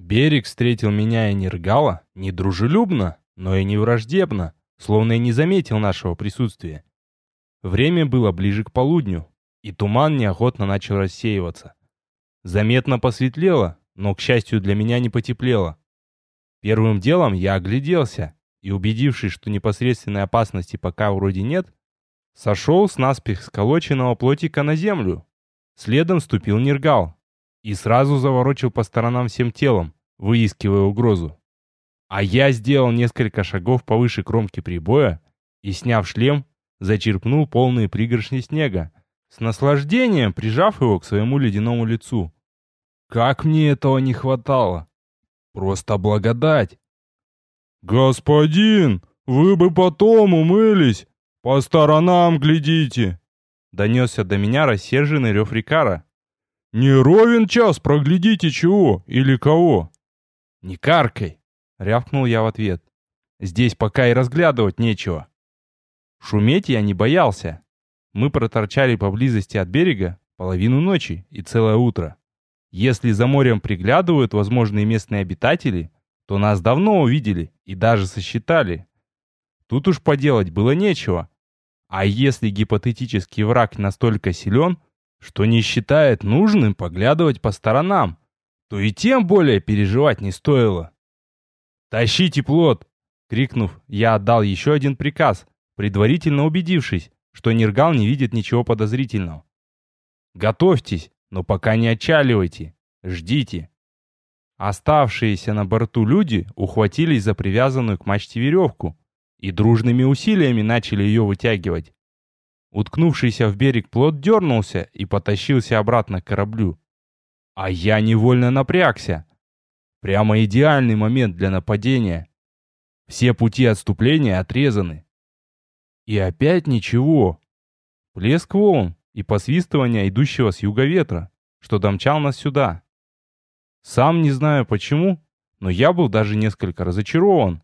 Берег встретил меня и Нергала недружелюбно, но и не враждебно, словно и не заметил нашего присутствия. Время было ближе к полудню, и туман неохотно начал рассеиваться. Заметно посветлело, но, к счастью, для меня не потеплело. Первым делом я огляделся и, убедившись, что непосредственной опасности пока вроде нет, сошел с наспех сколоченного плотика на землю. Следом ступил Нергал и сразу заворочил по сторонам всем телом, выискивая угрозу. А я сделал несколько шагов повыше кромки прибоя и, сняв шлем, зачерпнул полные пригоршни снега, с наслаждением прижав его к своему ледяному лицу. Как мне этого не хватало! Просто благодать! «Господин, вы бы потом умылись! По сторонам глядите!» Донесся до меня рассерженный рев Рикара. «Не ровен час, проглядите чего или кого!» «Не каркай!» — рявкнул я в ответ. «Здесь пока и разглядывать нечего». Шуметь я не боялся. Мы проторчали поблизости от берега половину ночи и целое утро. Если за морем приглядывают возможные местные обитатели, то нас давно увидели и даже сосчитали. Тут уж поделать было нечего. А если гипотетический враг настолько силен, что не считает нужным поглядывать по сторонам, то и тем более переживать не стоило. «Тащите плод!» — крикнув, я отдал еще один приказ, предварительно убедившись, что Нергал не видит ничего подозрительного. «Готовьтесь, но пока не отчаливайте. Ждите». Оставшиеся на борту люди ухватились за привязанную к мачте веревку и дружными усилиями начали ее вытягивать. Уткнувшийся в берег плот дернулся и потащился обратно к кораблю. А я невольно напрягся. Прямо идеальный момент для нападения. Все пути отступления отрезаны. И опять ничего. Плеск волн и посвистывание идущего с юга ветра, что домчал нас сюда. Сам не знаю почему, но я был даже несколько разочарован.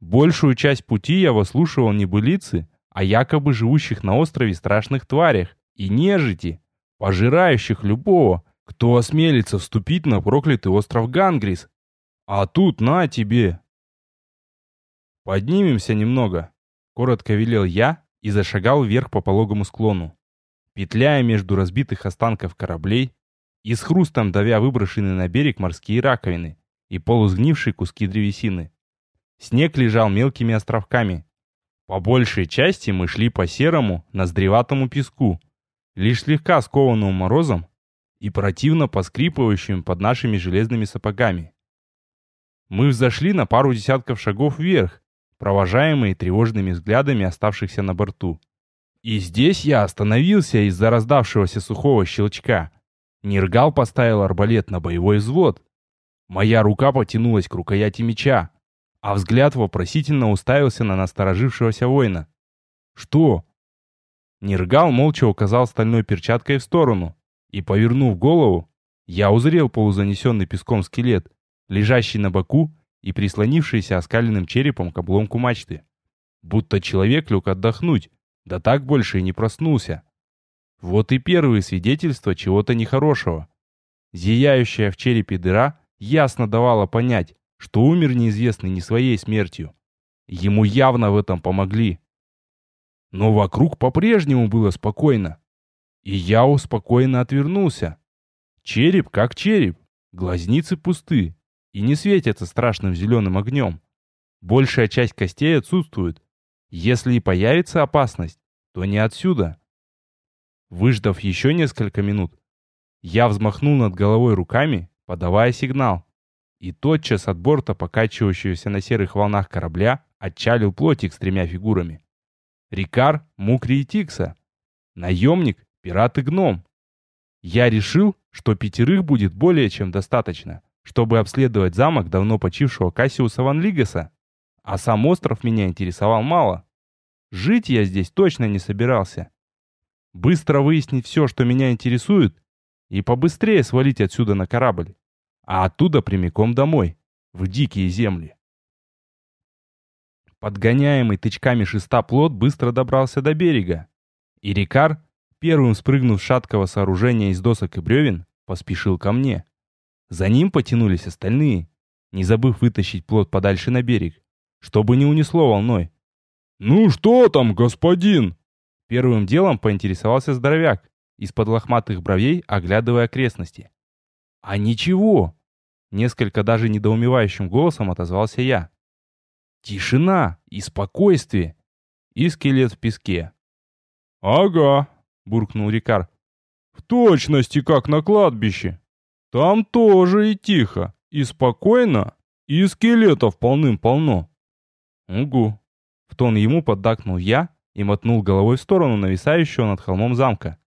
Большую часть пути я выслушивал небылицы о якобы живущих на острове страшных тварях и нежити, пожирающих любого, кто осмелится вступить на проклятый остров Гангрис. А тут на тебе. Поднимемся немного, коротко велел я и зашагал вверх по пологому склону. Петляя между разбитых останков кораблей и с хрустом давя выброшенные на берег морские раковины и полусгнившие куски древесины. Снег лежал мелкими островками. По большей части мы шли по серому, ноздреватому песку, лишь слегка скованному морозом и противно поскрипывающим под нашими железными сапогами. Мы взошли на пару десятков шагов вверх, провожаемые тревожными взглядами оставшихся на борту. И здесь я остановился из-за раздавшегося сухого щелчка. Нергал поставил арбалет на боевой взвод. Моя рука потянулась к рукояти меча, а взгляд вопросительно уставился на насторожившегося воина. «Что?» Нергал молча указал стальной перчаткой в сторону, и, повернув голову, я узрел полузанесенный песком скелет, лежащий на боку и прислонившийся оскаленным черепом к обломку мачты. Будто человек лег отдохнуть, да так больше и не проснулся. Вот и первые свидетельства чего-то нехорошего. Зияющая в черепе дыра ясно давала понять, что умер неизвестный не своей смертью. Ему явно в этом помогли. Но вокруг по-прежнему было спокойно. И я успокоенно отвернулся. Череп как череп, глазницы пусты и не светятся страшным зеленым огнем. Большая часть костей отсутствует. Если и появится опасность, то не отсюда. Выждав еще несколько минут, я взмахнул над головой руками, подавая сигнал. И тотчас от борта покачивающегося на серых волнах корабля отчалил плотик с тремя фигурами. Рикар, Мукри и Тикса. Наемник пират и гном. Я решил, что пятерых будет более чем достаточно, чтобы обследовать замок давно почившего Кассиуса Ван Лигаса. А сам остров меня интересовал мало. Жить я здесь точно не собирался. Быстро выяснить все, что меня интересует, и побыстрее свалить отсюда на корабль, а оттуда прямиком домой, в дикие земли. Подгоняемый тычками шеста плот быстро добрался до берега, и Рикар, Первым спрыгнув с шаткого сооружения из досок и бревен, поспешил ко мне. За ним потянулись остальные, не забыв вытащить плот подальше на берег, чтобы не унесло волной. «Ну что там, господин?» Первым делом поинтересовался здоровяк, из-под лохматых бровей оглядывая окрестности. «А ничего!» Несколько даже недоумевающим голосом отозвался я. «Тишина и спокойствие!» И скелет в песке. «Ага», — буркнул Рикар. «В точности, как на кладбище. Там тоже и тихо, и спокойно, и скелетов полным-полно». «Угу», — в тон ему поддакнул я и мотнул головой в сторону нависающего над холмом замка.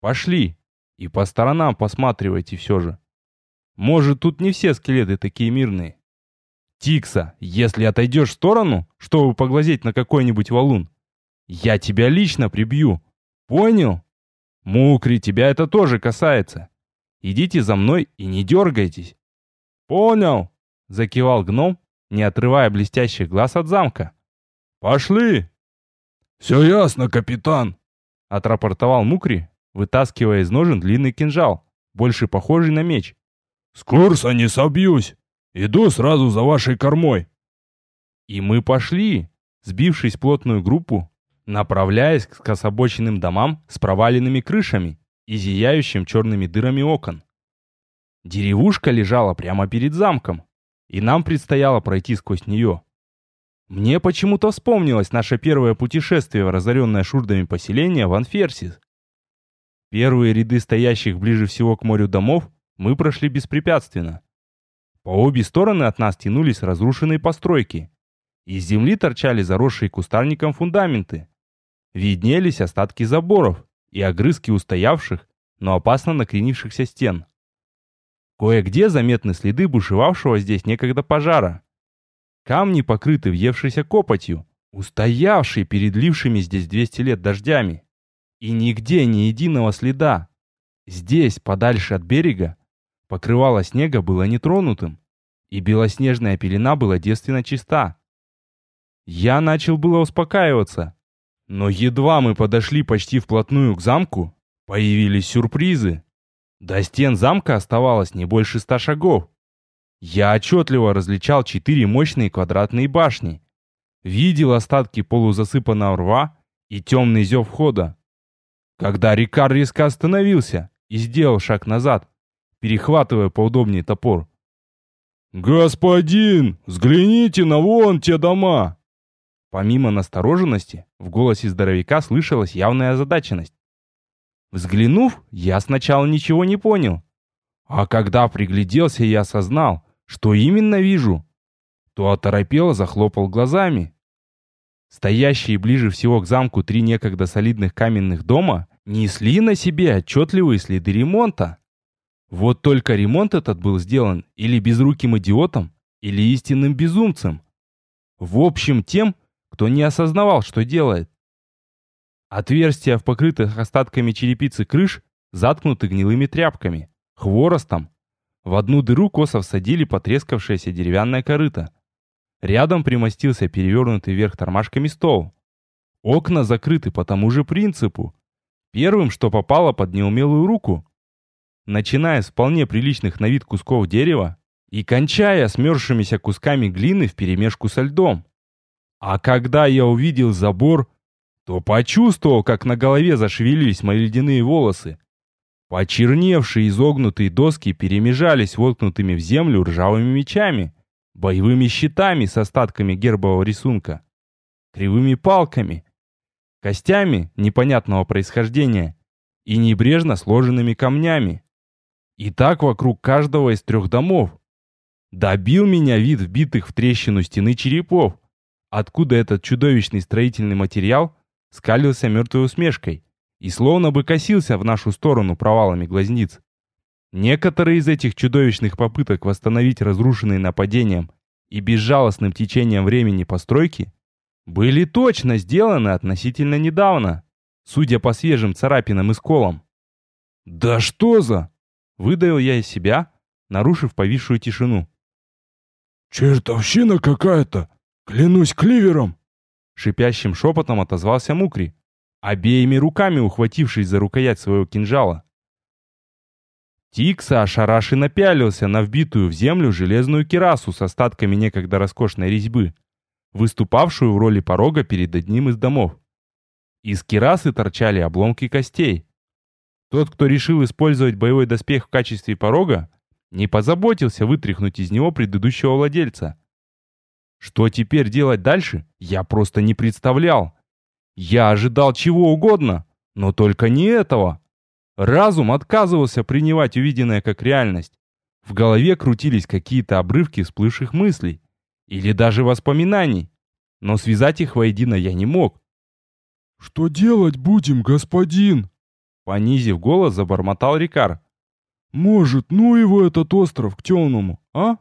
«Пошли, и по сторонам посматривайте все же. Может, тут не все скелеты такие мирные. Тикса, если отойдешь в сторону, чтобы поглазеть на какой-нибудь валун, я тебя лично прибью. Понял? Мукри, тебя это тоже касается. Идите за мной и не дергайтесь. Понял, закивал гном, не отрывая блестящих глаз от замка. Пошли. Все ясно, капитан, отрапортовал Мукри, вытаскивая из ножен длинный кинжал, больше похожий на меч. «С курса не собьюсь. Иду сразу за вашей кормой». И мы пошли, сбившись в плотную группу, направляясь к скособоченным домам с проваленными крышами и зияющим черными дырами окон. Деревушка лежала прямо перед замком, и нам предстояло пройти сквозь нее. Мне почему-то вспомнилось наше первое путешествие в разоренное шурдами поселение в Анферсис. Первые ряды стоящих ближе всего к морю домов мы прошли беспрепятственно. По обе стороны от нас тянулись разрушенные постройки. Из земли торчали заросшие кустарником фундаменты. Виднелись остатки заборов и огрызки устоявших, но опасно накренившихся стен. Кое-где заметны следы бушевавшего здесь некогда пожара. Камни покрыты въевшейся копотью, устоявшие перед лившими здесь 200 лет дождями. И нигде ни единого следа. Здесь, подальше от берега, покрывало снега было нетронутым, и белоснежная пелена была девственно чиста. Я начал было успокаиваться, но едва мы подошли почти вплотную к замку, появились сюрпризы. До стен замка оставалось не больше ста шагов. Я отчетливо различал четыре мощные квадратные башни. Видел остатки полузасыпанного рва и темный зев входа. Когда Рикар резко остановился и сделал шаг назад, перехватывая поудобнее топор. «Господин, взгляните на вон те дома!» Помимо настороженности, в голосе здоровяка слышалась явная озадаченность. Взглянув, я сначала ничего не понял. А когда пригляделся и осознал, что именно вижу, то оторопело захлопал глазами. Стоящие ближе всего к замку три некогда солидных каменных дома несли на себе отчетливые следы ремонта. Вот только ремонт этот был сделан или безруким идиотом, или истинным безумцем. В общем, тем, кто не осознавал, что делает. Отверстия в покрытых остатками черепицы крыш заткнуты гнилыми тряпками, хворостом. В одну дыру косо всадили потрескавшееся деревянное корыто. Рядом примостился перевернутый вверх тормашками стол. Окна закрыты по тому же принципу, Первым, что попало под неумелую руку. Начиная с вполне приличных на вид кусков дерева и кончая смерзшимися кусками глины вперемешку со льдом. А когда я увидел забор, то почувствовал, как на голове зашевелились мои ледяные волосы. Почерневшие изогнутые доски перемежались воткнутыми в землю ржавыми мечами, боевыми щитами с остатками гербового рисунка, кривыми палками, костями непонятного происхождения и небрежно сложенными камнями. И так вокруг каждого из трех домов. Добил меня вид вбитых в трещину стены черепов, откуда этот чудовищный строительный материал скалился мертвой усмешкой и словно бы косился в нашу сторону провалами глазниц. Некоторые из этих чудовищных попыток восстановить разрушенные нападением и безжалостным течением времени постройки были точно сделаны относительно недавно, судя по свежим царапинам и сколам. «Да что за...» — выдавил я из себя, нарушив повисшую тишину. «Чертовщина какая-то! Клянусь кливером!» Шипящим шепотом отозвался Мукри, обеими руками ухватившись за рукоять своего кинжала. Тикса ошарашенно пялился на вбитую в землю железную кирасу с остатками некогда роскошной резьбы, выступавшую в роли порога перед одним из домов. Из кирасы торчали обломки костей. Тот, кто решил использовать боевой доспех в качестве порога, не позаботился вытряхнуть из него предыдущего владельца. Что теперь делать дальше, я просто не представлял. Я ожидал чего угодно, но только не этого. Разум отказывался принимать увиденное как реальность. В голове крутились какие-то обрывки всплывших мыслей или даже воспоминаний, но связать их воедино я не мог. «Что делать будем, господин?» Понизив голос, забормотал Рикар. «Может, ну его этот остров к темному, а?»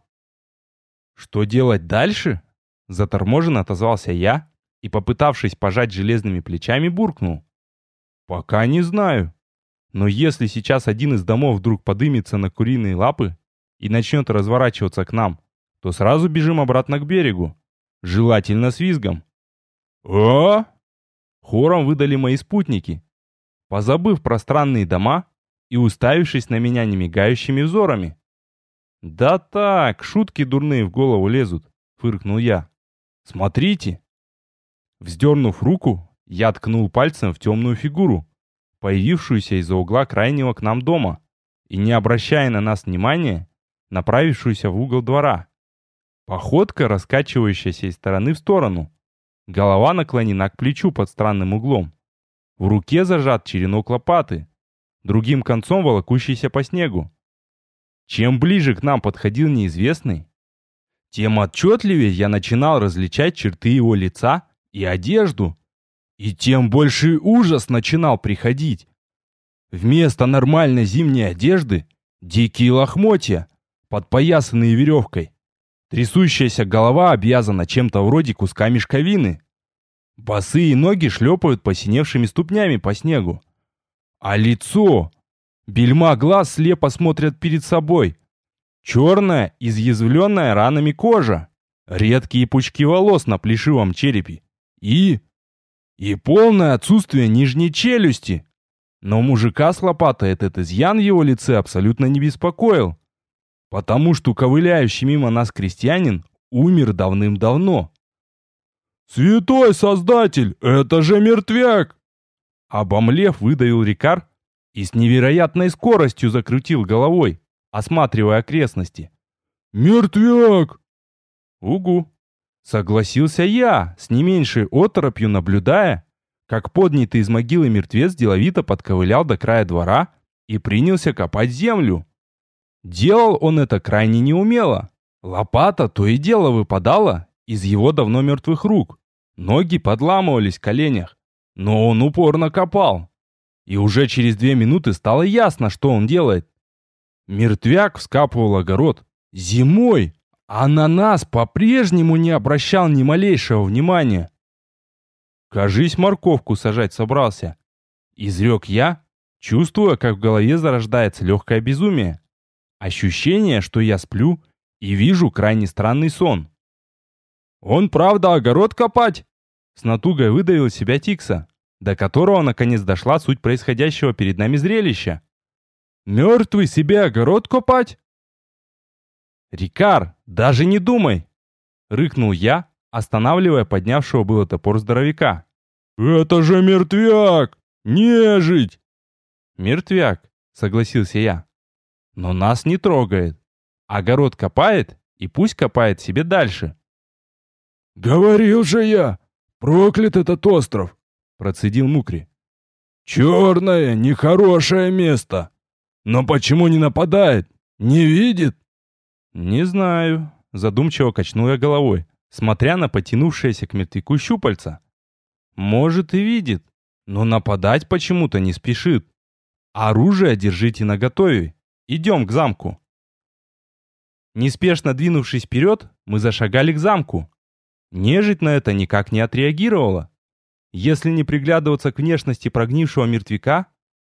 «Что делать дальше?» Заторможенно отозвался я и, попытавшись пожать железными плечами, буркнул. «Пока не знаю. Но если сейчас один из домов вдруг подымется на куриные лапы и начнет разворачиваться к нам, то сразу бежим обратно к берегу. Желательно с визгом». «А?» Хором выдали мои спутники, позабыв про странные дома и уставившись на меня немигающими взорами. «Да так, шутки дурные в голову лезут», — фыркнул я. «Смотрите!» Вздернув руку, я ткнул пальцем в темную фигуру, появившуюся из-за угла крайнего к нам дома, и, не обращая на нас внимания, направившуюся в угол двора. Походка, раскачивающаяся из стороны в сторону. Голова наклонена к плечу под странным углом. В руке зажат черенок лопаты, другим концом волокущийся по снегу. Чем ближе к нам подходил неизвестный, тем отчетливее я начинал различать черты его лица и одежду, и тем больше ужас начинал приходить. Вместо нормальной зимней одежды дикие лохмотья, подпоясанные веревкой. Трясущаяся голова обвязана чем-то вроде куска мешковины. Босые ноги шлепают посиневшими ступнями по снегу. А лицо... Бельма глаз слепо смотрят перед собой. Черная, изъязвленная ранами кожа. Редкие пучки волос на плешивом черепе. И... И полное отсутствие нижней челюсти. Но мужика с лопатой этот изъян в его лице абсолютно не беспокоил. Потому что ковыляющий мимо нас крестьянин умер давным-давно. «Святой Создатель, это же мертвяк!» Обомлев, выдавил Рикар и с невероятной скоростью закрутил головой, осматривая окрестности. «Мертвяк!» «Угу!» Согласился я, с не меньшей оторопью наблюдая, как поднятый из могилы мертвец деловито подковылял до края двора и принялся копать землю. Делал он это крайне неумело. Лопата то и дело выпадала из его давно мертвых рук. Ноги подламывались в коленях, но он упорно копал. И уже через две минуты стало ясно, что он делает. Мертвяк вскапывал огород зимой, а на нас по-прежнему не обращал ни малейшего внимания. Кажись, морковку сажать собрался. Изрек я, чувствуя, как в голове зарождается легкое безумие. Ощущение, что я сплю и вижу крайне странный сон. «Он правда огород копать?» С натугой выдавил себя Тикса, до которого наконец дошла суть происходящего перед нами зрелища. «Мертвый себе огород копать?» «Рикар, даже не думай!» Рыкнул я, останавливая поднявшего было топор здоровяка. «Это же мертвяк! Нежить!» «Мертвяк», — согласился я. «Но нас не трогает. Огород копает, и пусть копает себе дальше. «Говорил же я! Проклят этот остров!» Процедил Мукри. «Черное, нехорошее место! Но почему не нападает? Не видит?» «Не знаю», — задумчиво качнул я головой, смотря на потянувшееся к мертвяку щупальца. «Может и видит, но нападать почему-то не спешит. Оружие держите наготове. Идем к замку». Неспешно двинувшись вперед, мы зашагали к замку, Нежить на это никак не отреагировала. Если не приглядываться к внешности прогнившего мертвяка,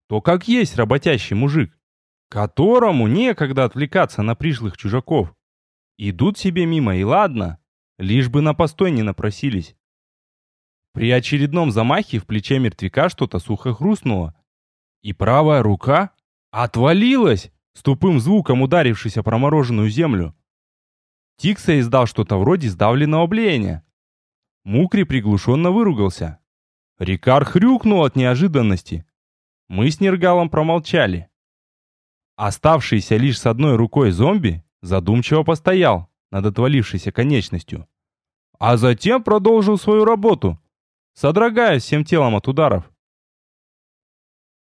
то как есть работящий мужик, которому некогда отвлекаться на пришлых чужаков. Идут себе мимо и ладно, лишь бы на постой не напросились. При очередном замахе в плече мертвяка что-то сухо хрустнуло, и правая рука отвалилась, с тупым звуком ударившись о промороженную землю. Тикса издал что-то вроде сдавленного блеяния. Мукри приглушенно выругался. Рикар хрюкнул от неожиданности. Мы с Нергалом промолчали. Оставшийся лишь с одной рукой зомби задумчиво постоял над отвалившейся конечностью. А затем продолжил свою работу, содрогаясь всем телом от ударов.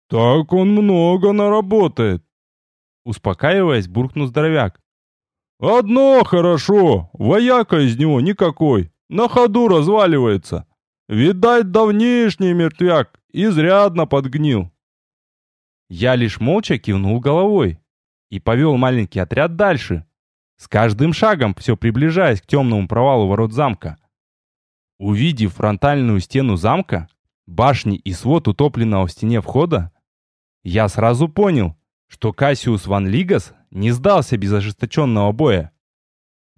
«Так он много наработает», — успокаиваясь, буркнул здоровяк. «Одно хорошо, вояка из него никакой, на ходу разваливается. Видать, давнишний мертвяк, изрядно подгнил». Я лишь молча кивнул головой и повел маленький отряд дальше, с каждым шагом все приближаясь к темному провалу ворот замка. Увидев фронтальную стену замка, башни и свод утопленного в стене входа, я сразу понял, что Кассиус Ван Лигас не сдался без ожесточенного боя.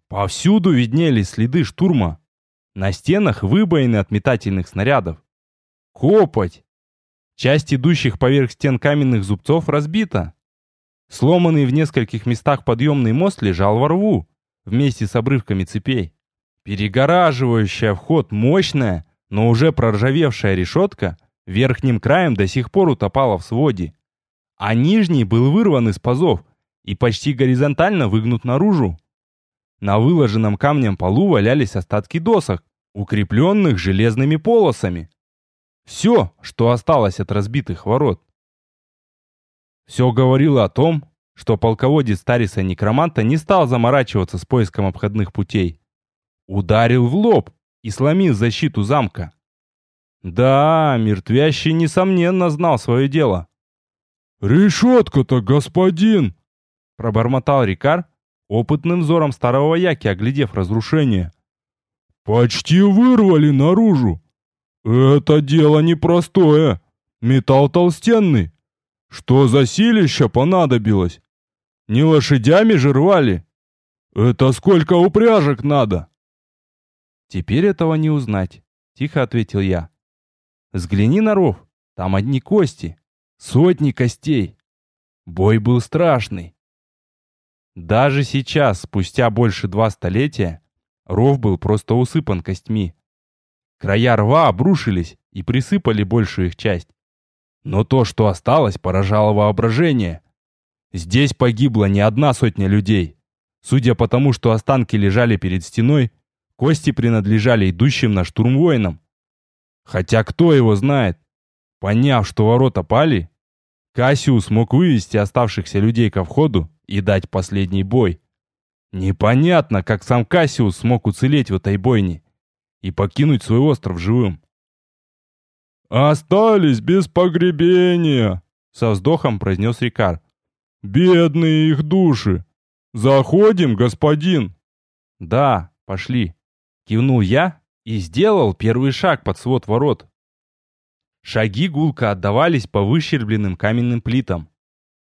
Повсюду виднелись следы штурма. На стенах выбоины от метательных снарядов. Копоть! Часть идущих поверх стен каменных зубцов разбита. Сломанный в нескольких местах подъемный мост лежал во рву, вместе с обрывками цепей. Перегораживающая вход мощная, но уже проржавевшая решетка верхним краем до сих пор утопала в своде, а нижний был вырван из пазов и почти горизонтально выгнут наружу. На выложенном камнем полу валялись остатки досок, укрепленных железными полосами. Все, что осталось от разбитых ворот. Все говорило о том, что полководец Тариса Некроманта не стал заморачиваться с поиском обходных путей. Ударил в лоб и сломил защиту замка. Да, мертвящий, несомненно, знал свое дело. «Решетка-то, господин!» Пробормотал Рикар, опытным взором старого Яки, оглядев разрушение. «Почти вырвали наружу. Это дело непростое. Металл толстенный. Что за силища понадобилось? Не лошадями же рвали? Это сколько упряжек надо? Теперь этого не узнать, тихо ответил я. Взгляни на ров, там одни кости, сотни костей. Бой был страшный. Даже сейчас, спустя больше два столетия, ров был просто усыпан костьми. Края рва обрушились и присыпали большую их часть. Но то, что осталось, поражало воображение. Здесь погибла не одна сотня людей. Судя по тому, что останки лежали перед стеной, кости принадлежали идущим на штурм воинам. Хотя кто его знает? Поняв, что ворота пали, Кассиус мог вывести оставшихся людей ко входу и дать последний бой. Непонятно, как сам Кассиус смог уцелеть в этой бойне и покинуть свой остров живым. «Остались без погребения!» — со вздохом произнес Рикар. «Бедные их души! Заходим, господин!» «Да, пошли!» — кивнул я и сделал первый шаг под свод ворот. Шаги гулко отдавались по выщербленным каменным плитам.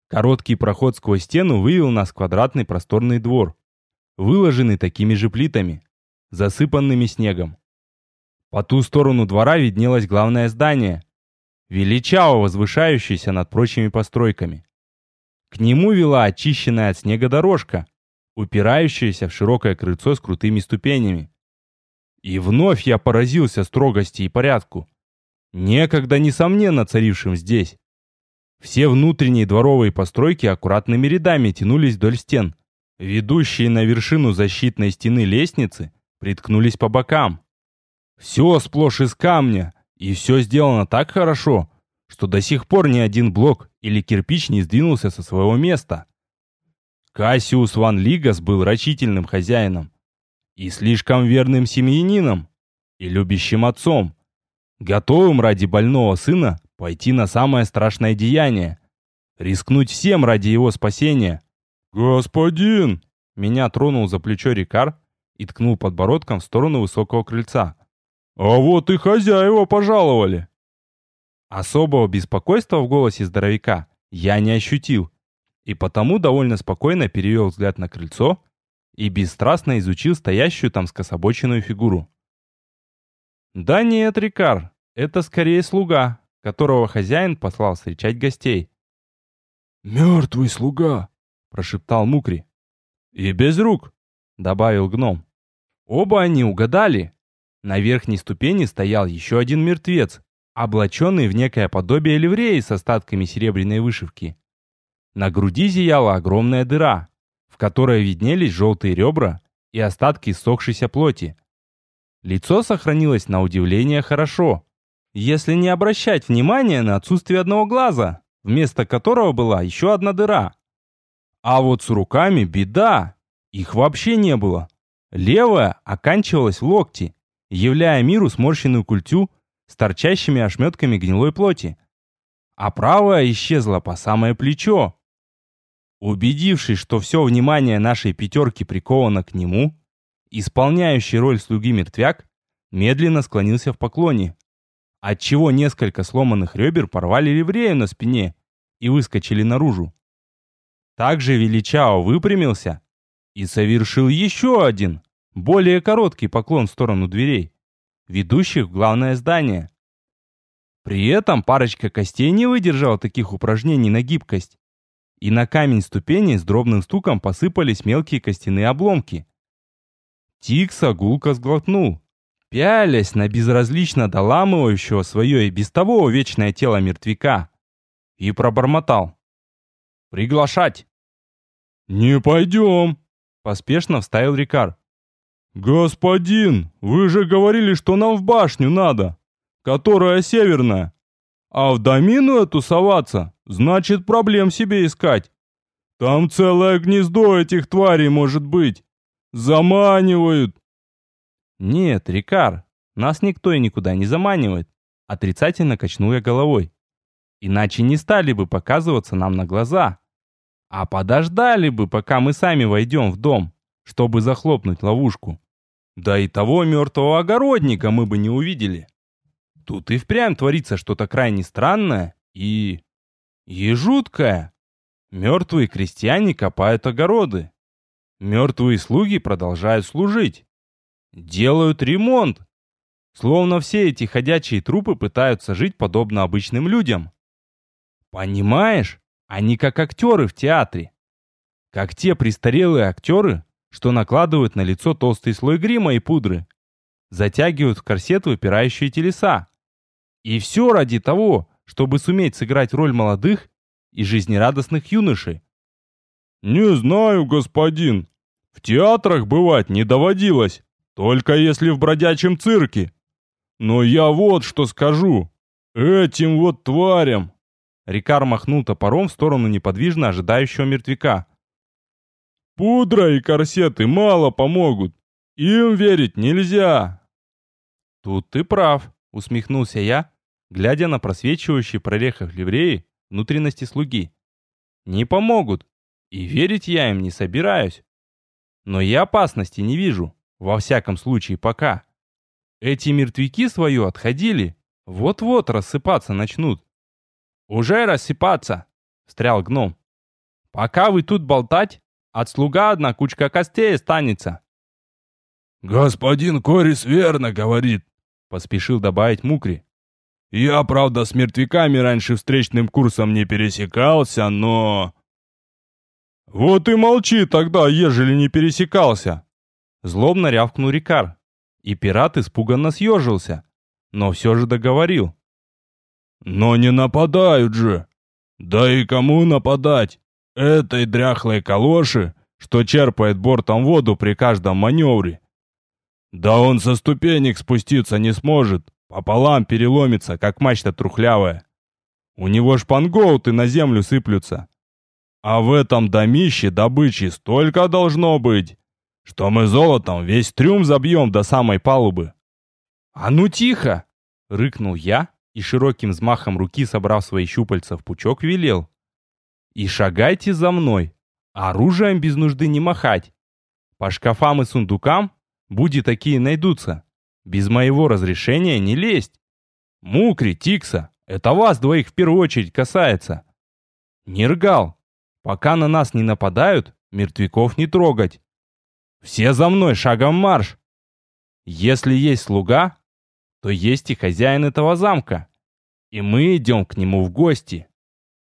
Короткий проход сквозь стену вывел нас в квадратный просторный двор, выложенный такими же плитами, засыпанными снегом. По ту сторону двора виднелось главное здание, величаво возвышающееся над прочими постройками. К нему вела очищенная от снега дорожка, упирающаяся в широкое крыльцо с крутыми ступенями. И вновь я поразился строгости и порядку, некогда несомненно царившим здесь. Все внутренние дворовые постройки аккуратными рядами тянулись вдоль стен. Ведущие на вершину защитной стены лестницы приткнулись по бокам. Все сплошь из камня, и все сделано так хорошо, что до сих пор ни один блок или кирпич не сдвинулся со своего места. Кассиус Ван Лигас был рачительным хозяином и слишком верным семьянином и любящим отцом, готовым ради больного сына пойти на самое страшное деяние, рискнуть всем ради его спасения. «Господин!» Меня тронул за плечо Рикар и ткнул подбородком в сторону высокого крыльца. «А вот и хозяева пожаловали!» Особого беспокойства в голосе здоровяка я не ощутил, и потому довольно спокойно перевел взгляд на крыльцо и бесстрастно изучил стоящую там скособоченную фигуру. «Да нет, Рикар, это скорее слуга, которого хозяин послал встречать гостей». «Мертвый слуга!» прошептал Мукри. «И без рук», — добавил гном. Оба они угадали. На верхней ступени стоял еще один мертвец, облаченный в некое подобие ливреи с остатками серебряной вышивки. На груди зияла огромная дыра, в которой виднелись желтые ребра и остатки ссохшейся плоти. Лицо сохранилось на удивление хорошо, если не обращать внимания на отсутствие одного глаза, вместо которого была еще одна дыра. А вот с руками беда, их вообще не было. Левая оканчивалась в локте, являя миру сморщенную культю с торчащими ошметками гнилой плоти. А правая исчезла по самое плечо. Убедившись, что все внимание нашей пятерки приковано к нему, исполняющий роль слуги мертвяк медленно склонился в поклоне, отчего несколько сломанных ребер порвали ливрею на спине и выскочили наружу. Также величао выпрямился и совершил еще один, более короткий поклон в сторону дверей, ведущих в главное здание. При этом парочка костей не выдержала таких упражнений на гибкость, и на камень ступени с дробным стуком посыпались мелкие костяные обломки. Тикса гулко сглотнул, пялясь на безразлично доламывающего свое и без того вечное тело мертвяка, и пробормотал. «Приглашать!» «Не пойдем!» — поспешно вставил Рикар. «Господин, вы же говорили, что нам в башню надо, которая северная. А в домину эту соваться, значит проблем себе искать. Там целое гнездо этих тварей может быть. Заманивают!» «Нет, Рикар, нас никто и никуда не заманивает», — отрицательно качнул я головой. «Иначе не стали бы показываться нам на глаза, а подождали бы, пока мы сами войдем в дом, чтобы захлопнуть ловушку. Да и того мертвого огородника мы бы не увидели. Тут и впрямь творится что-то крайне странное и... и жуткое. Мертвые крестьяне копают огороды. Мертвые слуги продолжают служить. Делают ремонт. Словно все эти ходячие трупы пытаются жить подобно обычным людям. Понимаешь? Они как актеры в театре. Как те престарелые актеры, что накладывают на лицо толстый слой грима и пудры. Затягивают в корсет выпирающие телеса. И все ради того, чтобы суметь сыграть роль молодых и жизнерадостных юношей. «Не знаю, господин. В театрах бывать не доводилось, только если в бродячем цирке. Но я вот что скажу. Этим вот тварям Рикар махнул топором в сторону неподвижно ожидающего мертвяка. «Пудра и корсеты мало помогут. Им верить нельзя». «Тут ты прав», — усмехнулся я, глядя на просвечивающие прорехах ливреи внутренности слуги. «Не помогут, и верить я им не собираюсь. Но я опасности не вижу, во всяком случае пока. Эти мертвяки свою отходили, вот-вот рассыпаться начнут. «Уже рассыпаться!» — встрял гном. «Пока вы тут болтать, от слуга одна кучка костей останется». «Господин Корис верно говорит», — поспешил добавить Мукри. «Я, правда, с мертвяками раньше встречным курсом не пересекался, но...» «Вот и молчи тогда, ежели не пересекался!» Злобно рявкнул Рикар, и пират испуганно съежился, но все же договорил. Но не нападают же. Да и кому нападать? Этой дряхлой калоши, что черпает бортом воду при каждом маневре. Да он со ступенек спуститься не сможет, пополам переломится, как мачта трухлявая. У него шпангоуты на землю сыплются. А в этом домище добычи столько должно быть, что мы золотом весь трюм забьем до самой палубы. «А ну тихо!» — рыкнул я, и широким взмахом руки, собрав свои щупальца в пучок, велел. «И шагайте за мной, оружием без нужды не махать. По шкафам и сундукам буди такие найдутся. Без моего разрешения не лезть. Мукри, Тикса, это вас двоих в первую очередь касается. Нергал, пока на нас не нападают, мертвяков не трогать. Все за мной, шагом марш. Если есть слуга, то есть и хозяин этого замка. И мы идем к нему в гости.